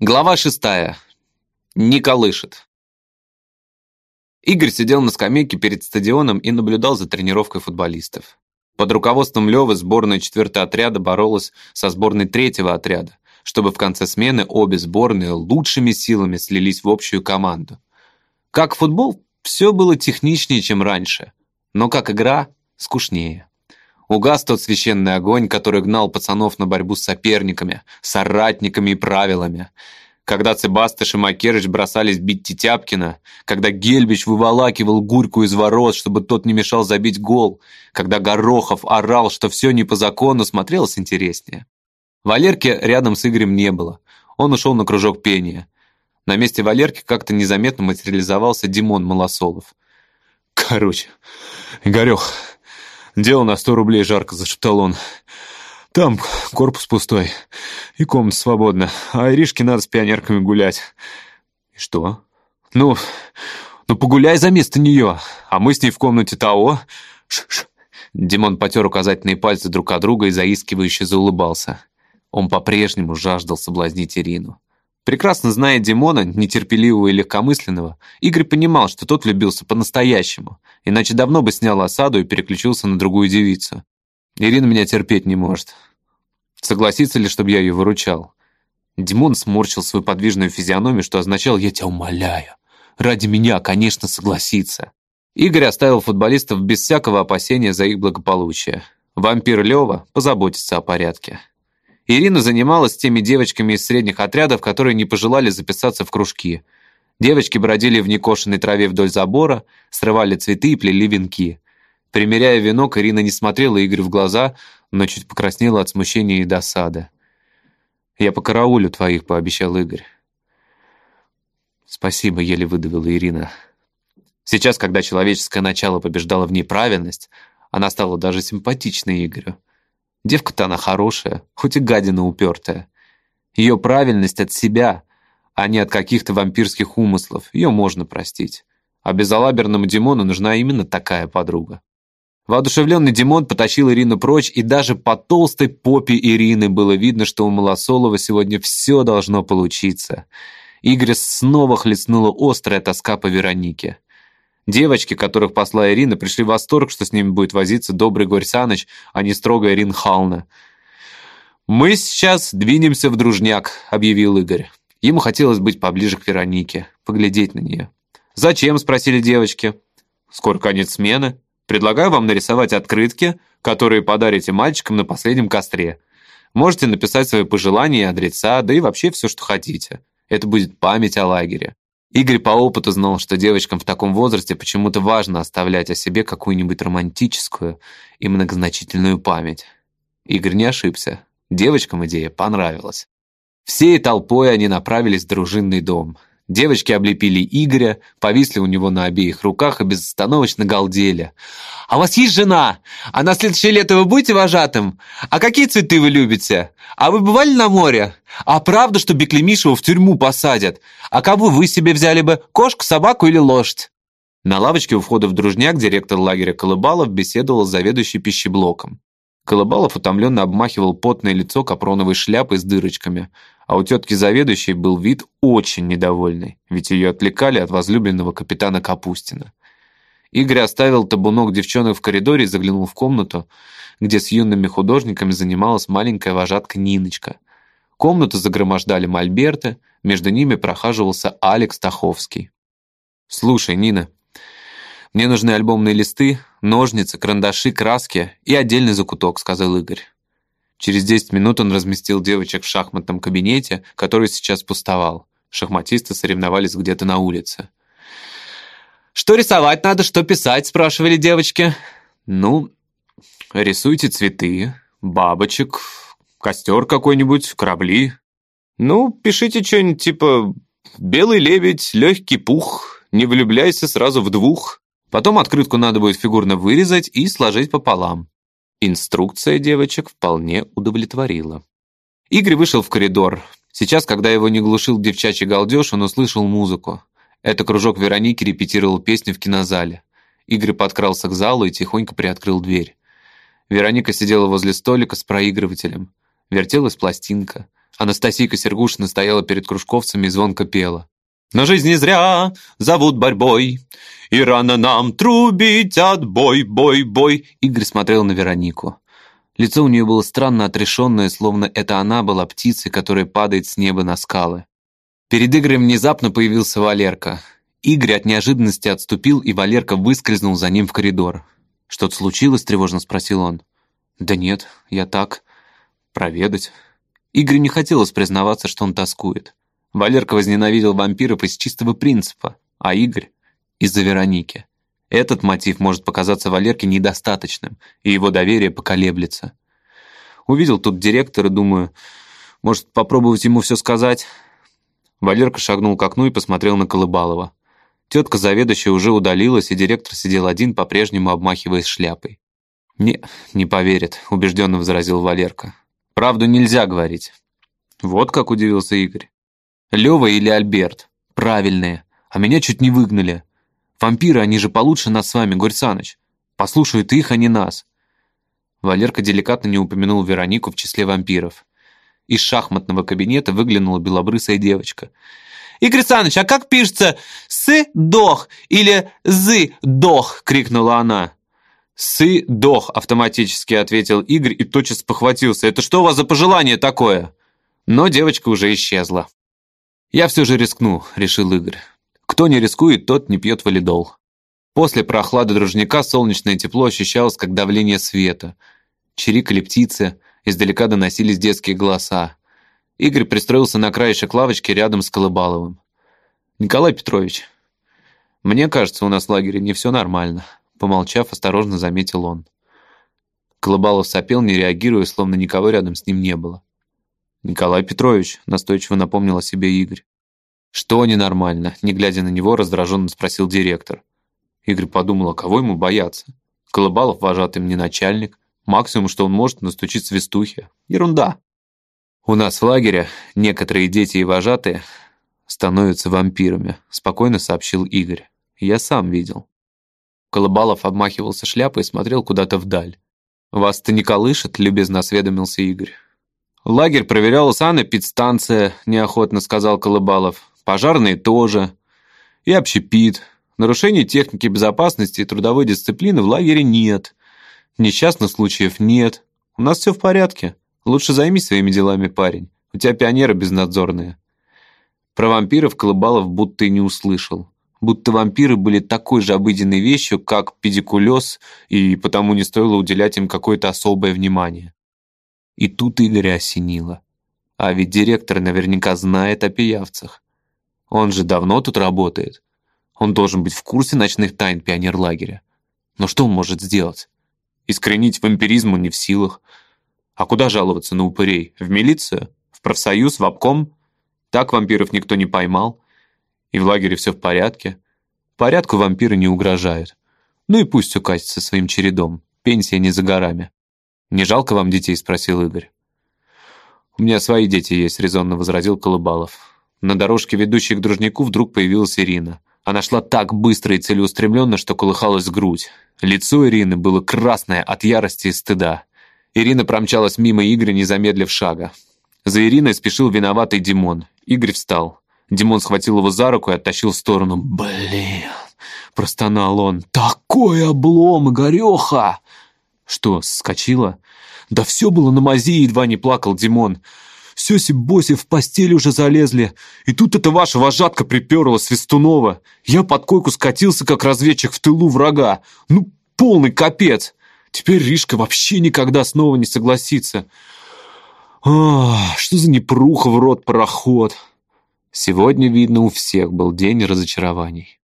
Глава шестая. Не колышет. Игорь сидел на скамейке перед стадионом и наблюдал за тренировкой футболистов. Под руководством Левы сборная четвертого отряда боролась со сборной третьего отряда, чтобы в конце смены обе сборные лучшими силами слились в общую команду. Как футбол, все было техничнее, чем раньше, но как игра – скучнее. Угас тот священный огонь, который гнал пацанов на борьбу с соперниками, соратниками и правилами. Когда Цебастыш и Макерыч бросались бить Тетяпкина, когда Гельбич выволакивал Гурьку из ворот, чтобы тот не мешал забить гол, когда Горохов орал, что все не по закону, смотрелось интереснее. Валерки рядом с Игорем не было. Он ушел на кружок пения. На месте Валерки как-то незаметно материализовался Димон Малосолов. «Короче, Игорех, Дело на сто рублей жарко, зашептал он. Там корпус пустой, и комната свободна, а Иришке надо с пионерками гулять. И что? Ну, ну погуляй за место нее, а мы с ней в комнате того. Ш -ш. Димон потер указательные пальцы друг от друга и заискивающе заулыбался. Он по-прежнему жаждал соблазнить Ирину. Прекрасно зная Димона, нетерпеливого и легкомысленного, Игорь понимал, что тот влюбился по-настоящему, иначе давно бы снял осаду и переключился на другую девицу. Ирина меня терпеть не может. Согласится ли, чтобы я ее выручал? Димон сморщил свою подвижную физиономию, что означало «я тебя умоляю». Ради меня, конечно, согласится. Игорь оставил футболистов без всякого опасения за их благополучие. Вампир Лева позаботится о порядке. Ирина занималась теми девочками из средних отрядов, которые не пожелали записаться в кружки. Девочки бродили в некошенной траве вдоль забора, срывали цветы и плели венки. Примеряя венок, Ирина не смотрела Игорю в глаза, но чуть покраснела от смущения и досады. «Я по караулю твоих», — пообещал Игорь. «Спасибо», — еле выдавила Ирина. Сейчас, когда человеческое начало побеждало в ней правильность, она стала даже симпатичной Игорю. Девка-то она хорошая, хоть и гадина упертая. Ее правильность от себя, а не от каких-то вампирских умыслов, ее можно простить. А безалаберному Димону нужна именно такая подруга. Воодушевленный Димон потащил Ирину прочь, и даже по толстой попе Ирины было видно, что у Малосолова сегодня все должно получиться. Игоря снова хлестнула острая тоска по Веронике. Девочки, которых посла Ирина, пришли в восторг, что с ними будет возиться добрый Горь Саныч, а не строгая Ирина Хална. «Мы сейчас двинемся в дружняк», — объявил Игорь. Ему хотелось быть поближе к Веронике, поглядеть на нее. «Зачем?» — спросили девочки. «Скоро конец смены. Предлагаю вам нарисовать открытки, которые подарите мальчикам на последнем костре. Можете написать свои пожелания и адреса, да и вообще все, что хотите. Это будет память о лагере. Игорь по опыту знал, что девочкам в таком возрасте почему-то важно оставлять о себе какую-нибудь романтическую и многозначительную память. Игорь не ошибся. Девочкам идея понравилась. Всей толпой они направились в дружинный дом. Девочки облепили Игоря, повисли у него на обеих руках и безостановочно галдели. «А у вас есть жена? А на следующее лето вы будете вожатым? А какие цветы вы любите? А вы бывали на море? А правда, что Беклемишева в тюрьму посадят? А кого вы себе взяли бы, кошку, собаку или лошадь?» На лавочке у входа в дружняк директор лагеря Колыбалов беседовал с заведующей пищеблоком. Колыбалов утомленно обмахивал потное лицо капроновой шляпой с дырочками, а у тетки заведующей был вид очень недовольный, ведь ее отвлекали от возлюбленного капитана Капустина. Игорь оставил табунок девчонок в коридоре и заглянул в комнату, где с юными художниками занималась маленькая вожатка Ниночка. Комнату загромождали мольберты, между ними прохаживался Алекс Таховский. «Слушай, Нина, мне нужны альбомные листы, ножницы, карандаши, краски и отдельный закуток», — сказал Игорь. Через 10 минут он разместил девочек в шахматном кабинете, который сейчас пустовал. Шахматисты соревновались где-то на улице. «Что рисовать надо, что писать?» — спрашивали девочки. «Ну, рисуйте цветы, бабочек, костер какой-нибудь, корабли. Ну, пишите что-нибудь типа «Белый лебедь, легкий пух, не влюбляйся сразу в двух». Потом открытку надо будет фигурно вырезать и сложить пополам. Инструкция девочек вполне удовлетворила. Игорь вышел в коридор. Сейчас, когда его не глушил девчачий галдеж, он услышал музыку. Это кружок Вероники репетировал песню в кинозале. Игорь подкрался к залу и тихонько приоткрыл дверь. Вероника сидела возле столика с проигрывателем. Вертелась пластинка. Анастасийка Сергушина стояла перед кружковцами и звонко пела. «Но жизнь не зря зовут борьбой, и рано нам трубить отбой, бой, бой!» Игорь смотрел на Веронику. Лицо у нее было странно отрешенное, словно это она была птицей, которая падает с неба на скалы. Перед Игорем внезапно появился Валерка. Игорь от неожиданности отступил, и Валерка выскользнул за ним в коридор. «Что-то случилось?» – тревожно спросил он. «Да нет, я так. Проведать». Игорь не хотелось признаваться, что он тоскует. Валерка возненавидел вампиров из чистого принципа, а Игорь — из-за Вероники. Этот мотив может показаться Валерке недостаточным, и его доверие поколеблется. Увидел тут директора, думаю, может, попробовать ему все сказать? Валерка шагнул к окну и посмотрел на Колыбалова. Тетка заведующая уже удалилась, и директор сидел один, по-прежнему обмахиваясь шляпой. «Не, не поверит», — убежденно возразил Валерка. «Правду нельзя говорить». Вот как удивился Игорь. «Лёва или Альберт? Правильные. А меня чуть не выгнали. Вампиры, они же получше нас с вами, Горь Саныч. Послушают их, а не нас». Валерка деликатно не упомянул Веронику в числе вампиров. Из шахматного кабинета выглянула белобрысая девочка. «Игорь Саныч, а как пишется «сы-дох» или «зы-дох»?» — крикнула она. «Сы-дох», — автоматически ответил Игорь и тотчас похватился. «Это что у вас за пожелание такое?» Но девочка уже исчезла. «Я все же рискну», — решил Игорь. «Кто не рискует, тот не пьет валидол». После прохлады дружника солнечное тепло ощущалось, как давление света. Чирикали птицы, издалека доносились детские голоса. Игорь пристроился на краешек лавочки рядом с Колыбаловым. «Николай Петрович, мне кажется, у нас в лагере не все нормально», помолчав, осторожно заметил он. Колыбалов сопел, не реагируя, словно никого рядом с ним не было. «Николай Петрович», — настойчиво напомнил о себе Игорь. «Что ненормально?» — не глядя на него, раздраженно спросил директор. Игорь подумал, а кого ему бояться? Колыбалов вожатым не начальник. Максимум, что он может, настучить свистухи. Ерунда. У нас в лагере некоторые дети и вожатые становятся вампирами, спокойно сообщил Игорь. Я сам видел. Колыбалов обмахивался шляпой и смотрел куда-то вдаль. «Вас-то не колышет?» — любезно осведомился Игорь. «Лагерь проверяла санэпидстанция», — неохотно сказал Колыбалов. «Пожарные тоже. И общепит. Нарушений техники безопасности и трудовой дисциплины в лагере нет. Несчастных случаев нет. У нас все в порядке. Лучше займись своими делами, парень. У тебя пионеры безнадзорные». Про вампиров Колыбалов будто и не услышал будто вампиры были такой же обыденной вещью, как педикулез, и потому не стоило уделять им какое-то особое внимание. И тут Игоря осенило. А ведь директор наверняка знает о пиявцах. Он же давно тут работает. Он должен быть в курсе ночных тайн пионерлагеря. Но что он может сделать? Искоренить вампиризм он не в силах. А куда жаловаться на упырей? В милицию? В профсоюз? В обком? Так вампиров никто не поймал и в лагере все в порядке. Порядку вампиры не угрожают. Ну и пусть все катится своим чередом. Пенсия не за горами. «Не жалко вам детей?» – спросил Игорь. «У меня свои дети есть», – резонно возразил Колыбалов. На дорожке, ведущей к дружнику, вдруг появилась Ирина. Она шла так быстро и целеустремленно, что колыхалась грудь. Лицо Ирины было красное от ярости и стыда. Ирина промчалась мимо Игоря, не замедлив шага. За Ириной спешил виноватый Димон. Игорь встал. Димон схватил его за руку и оттащил в сторону. «Блин!» – простонал он. «Такой облом, Игореха!» «Что, скочила?» «Да все было на мази, едва не плакал Димон. Сёси Боси в постель уже залезли. И тут эта ваша вожатка приперла Свистунова. Я под койку скатился, как разведчик в тылу врага. Ну, полный капец. Теперь Ришка вообще никогда снова не согласится. А, что за непруха в рот пароход!» Сегодня, видно, у всех был день разочарований.